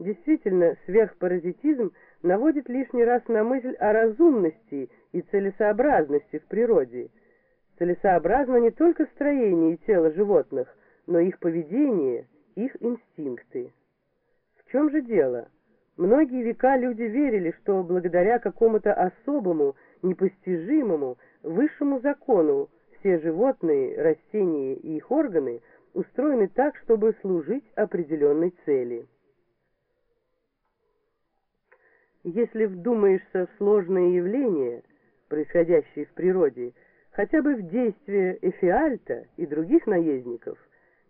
Действительно, сверхпаразитизм наводит лишний раз на мысль о разумности и целесообразности в природе. Целесообразно не только строение тела животных, но их поведение, их инстинкты. В чем же дело? Многие века люди верили, что благодаря какому-то особому, непостижимому, высшему закону все животные, растения и их органы устроены так, чтобы служить определенной цели. Если вдумаешься в сложные явления, происходящие в природе, хотя бы в действия Эфиальта и других наездников,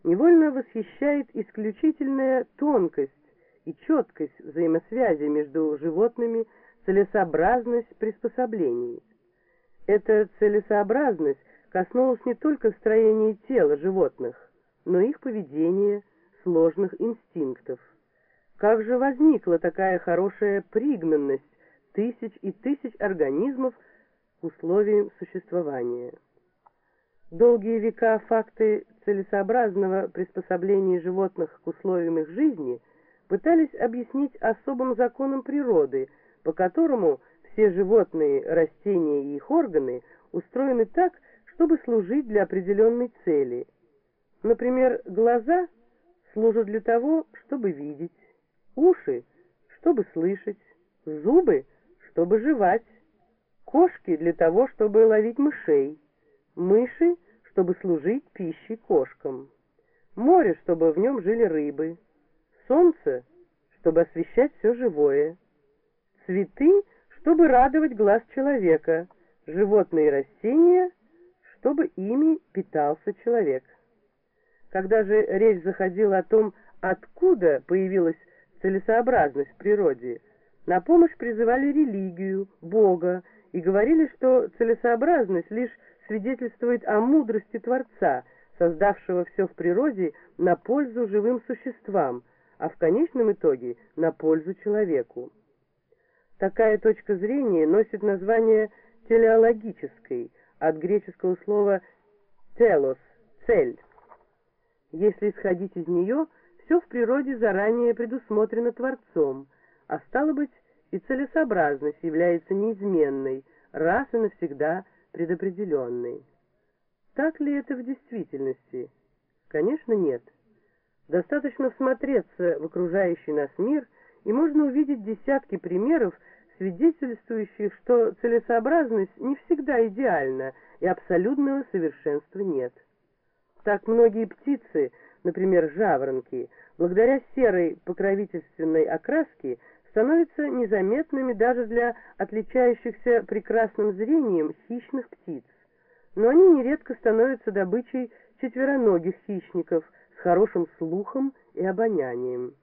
невольно восхищает исключительная тонкость и четкость взаимосвязи между животными, целесообразность приспособлений. Эта целесообразность коснулась не только строения тела животных, но и их поведения, сложных инстинктов. Как же возникла такая хорошая пригнанность тысяч и тысяч организмов к условиям существования? Долгие века факты целесообразного приспособления животных к условиям их жизни пытались объяснить особым законом природы, по которому все животные, растения и их органы устроены так, чтобы служить для определенной цели. Например, глаза служат для того, чтобы видеть, уши, чтобы слышать, зубы, чтобы жевать, кошки для того, чтобы ловить мышей, мыши, чтобы служить пищей кошкам, море, чтобы в нем жили рыбы, солнце, чтобы освещать все живое, цветы, чтобы радовать глаз человека, животные и растения, чтобы ими питался человек. Когда же речь заходила о том, откуда появилась целесообразность в природе, на помощь призывали религию, Бога и говорили, что целесообразность лишь свидетельствует о мудрости Творца, создавшего все в природе на пользу живым существам, а в конечном итоге на пользу человеку. Такая точка зрения носит название телеологической, от греческого слова «телос» — «цель». Если исходить из нее – все в природе заранее предусмотрено Творцом, а стало быть, и целесообразность является неизменной, раз и навсегда предопределенной. Так ли это в действительности? Конечно, нет. Достаточно всмотреться в окружающий нас мир, и можно увидеть десятки примеров, свидетельствующих, что целесообразность не всегда идеальна и абсолютного совершенства нет. Так многие птицы – например, жаворонки, благодаря серой покровительственной окраске становятся незаметными даже для отличающихся прекрасным зрением хищных птиц. Но они нередко становятся добычей четвероногих хищников с хорошим слухом и обонянием.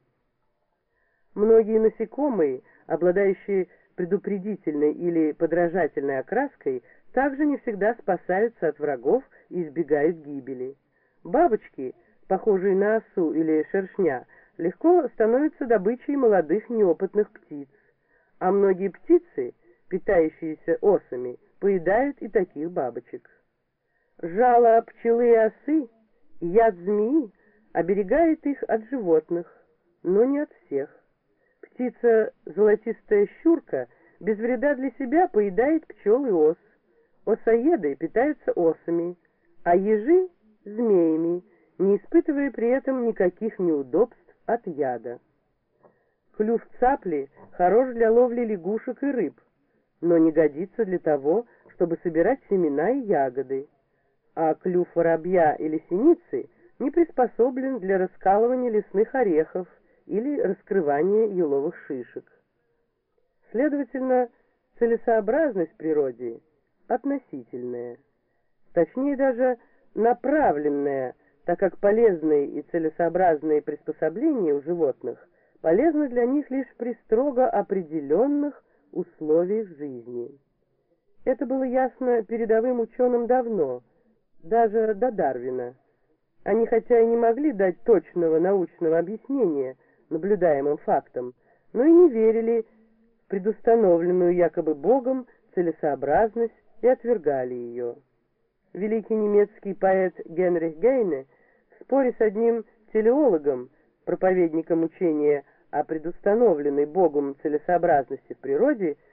Многие насекомые, обладающие предупредительной или подражательной окраской, также не всегда спасаются от врагов и избегают гибели. Бабочки – похожие на осу или шершня, легко становятся добычей молодых неопытных птиц, а многие птицы, питающиеся осами, поедают и таких бабочек. Жало пчелы и осы, яд змеи оберегает их от животных, но не от всех. Птица золотистая щурка без вреда для себя поедает пчел и ос. Осоеды питаются осами, а ежи – змеями – не испытывая при этом никаких неудобств от яда. Клюв цапли хорош для ловли лягушек и рыб, но не годится для того, чтобы собирать семена и ягоды, а клюв воробья или синицы не приспособлен для раскалывания лесных орехов или раскрывания еловых шишек. Следовательно, целесообразность природе относительная, точнее даже направленная так как полезные и целесообразные приспособления у животных полезны для них лишь при строго определенных условиях жизни. Это было ясно передовым ученым давно, даже до Дарвина. Они хотя и не могли дать точного научного объяснения наблюдаемым фактам, но и не верили в предустановленную якобы Богом целесообразность и отвергали ее. Великий немецкий поэт Генрих Гейне – споре с одним телеологом, проповедником учения о предустановленной Богом целесообразности в природе